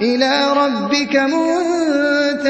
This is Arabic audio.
إِلَىٰ رَبِّكَ مُنتَهَاهَا.